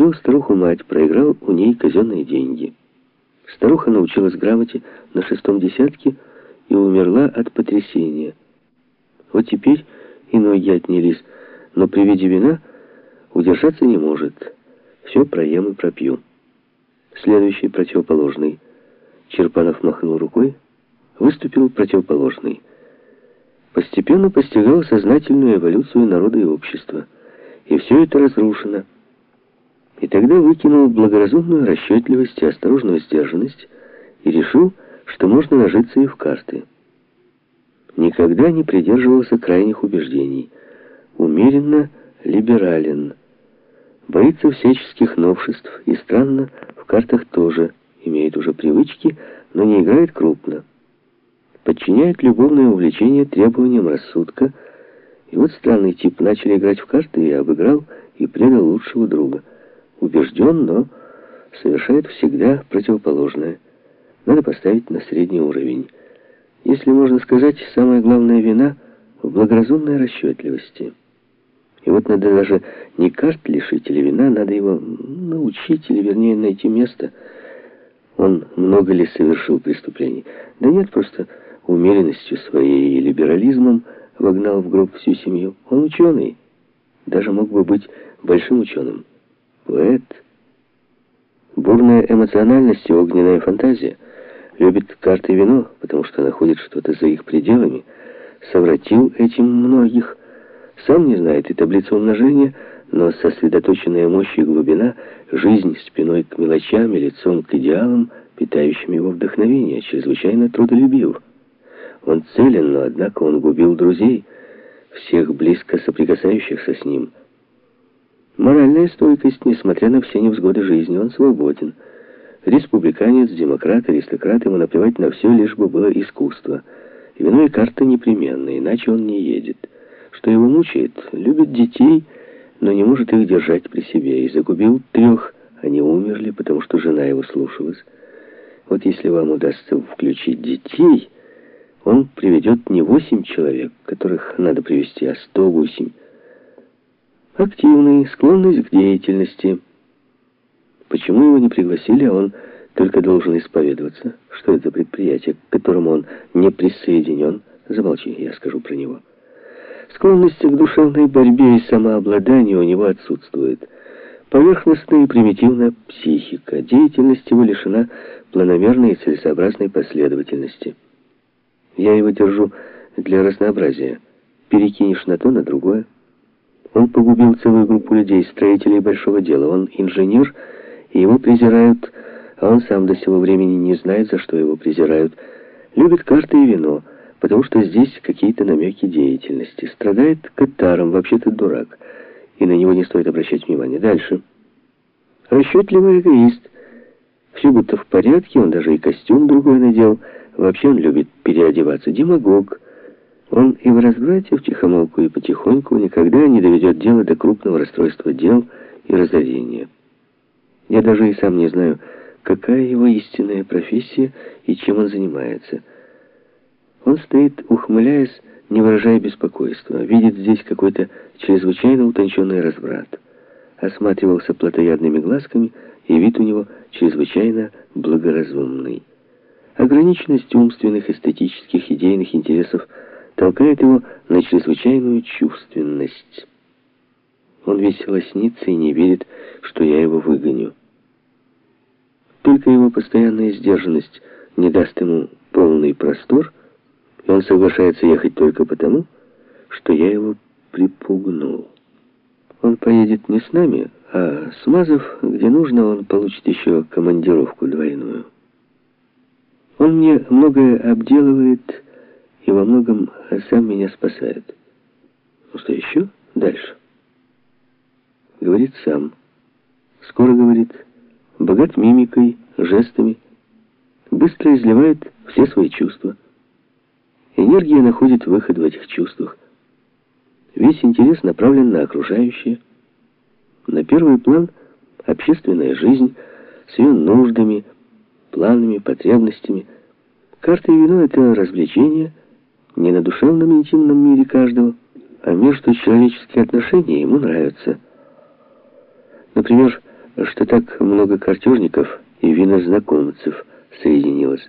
Убил старуху-мать, проиграл у ней казенные деньги. Старуха научилась грамоте на шестом десятке и умерла от потрясения. Вот теперь и ноги отнялись, но при виде вина удержаться не может. Все проем и пропью. Следующий противоположный. Черпанов махнул рукой, выступил противоположный. Постепенно постигал сознательную эволюцию народа и общества. И все это разрушено. Тогда выкинул благоразумную расчетливость и осторожную сдержанность и решил, что можно нажиться и в карты. Никогда не придерживался крайних убеждений. Умеренно либерален. Боится всяческих новшеств и, странно, в картах тоже имеет уже привычки, но не играет крупно. Подчиняет любовное увлечение требованиям рассудка, и вот странный тип начал играть в карты и обыграл и предал лучшего друга убежден, но совершает всегда противоположное. Надо поставить на средний уровень. Если можно сказать, самая главная вина в благоразумной расчетливости. И вот надо даже не карт лишить или вина, надо его научить, или вернее найти место. Он много ли совершил преступлений? Да нет, просто умеренностью своей и либерализмом вогнал в гроб всю семью. Он ученый, даже мог бы быть большим ученым. Поэт. Бурная эмоциональность и огненная фантазия. Любит карты и вино, потому что находит что-то за их пределами. Совратил этим многих. Сам не знает и таблицу умножения, но сосредоточенная мощь и глубина, жизнь спиной к мелочам и лицом к идеалам, питающим его вдохновение, чрезвычайно трудолюбив. Он целен, но однако он губил друзей, всех близко соприкасающихся с ним – Моральная стойкость, несмотря на все невзгоды жизни, он свободен. Республиканец, демократ, аристократ, ему наплевать на все, лишь бы было искусство. И вино и карта непременно, иначе он не едет. Что его мучает? Любит детей, но не может их держать при себе. И загубил трех, они умерли, потому что жена его слушалась. Вот если вам удастся включить детей, он приведет не восемь человек, которых надо привести, а сто восемь. Активный, склонность к деятельности. Почему его не пригласили, а он только должен исповедоваться? Что это предприятие, к которому он не присоединен? Замолчи, я скажу про него. Склонность к душевной борьбе и самообладанию у него отсутствует. Поверхностная и примитивная психика. Деятельность его лишена планомерной и целесообразной последовательности. Я его держу для разнообразия. Перекинешь на то, на другое. Он погубил целую группу людей, строителей большого дела. Он инженер, и его презирают, а он сам до сего времени не знает, за что его презирают. Любит карты и вино, потому что здесь какие-то намеки деятельности. Страдает катаром, вообще-то дурак, и на него не стоит обращать внимания. Дальше. Расчетливый эгоист. Все будто в порядке, он даже и костюм другой надел. Вообще он любит переодеваться. Демагог. Он и в разврате, в тихомолку и потихоньку никогда не доведет дело до крупного расстройства дел и разорения. Я даже и сам не знаю, какая его истинная профессия и чем он занимается. Он стоит, ухмыляясь, не выражая беспокойства, видит здесь какой-то чрезвычайно утонченный разврат. Осматривался плотоядными глазками, и вид у него чрезвычайно благоразумный. Ограниченность умственных, эстетических, идейных интересов – толкает его на чрезвычайную чувственность. Он весело снится и не верит, что я его выгоню. Только его постоянная сдержанность не даст ему полный простор, и он соглашается ехать только потому, что я его припугнул. Он поедет не с нами, а смазав, где нужно, он получит еще командировку двойную. Он мне многое обделывает, и во многом сам меня спасает. Ну что еще? Дальше. Говорит сам. Скоро говорит. Богат мимикой, жестами. Быстро изливает все свои чувства. Энергия находит выход в этих чувствах. Весь интерес направлен на окружающее. На первый план общественная жизнь с ее нуждами, планами, потребностями. Карта и вино — это развлечение — не на душевном интимном мире каждого, а между человеческие отношения ему нравятся. Например, что так много картежников и винознакомцев соединилось.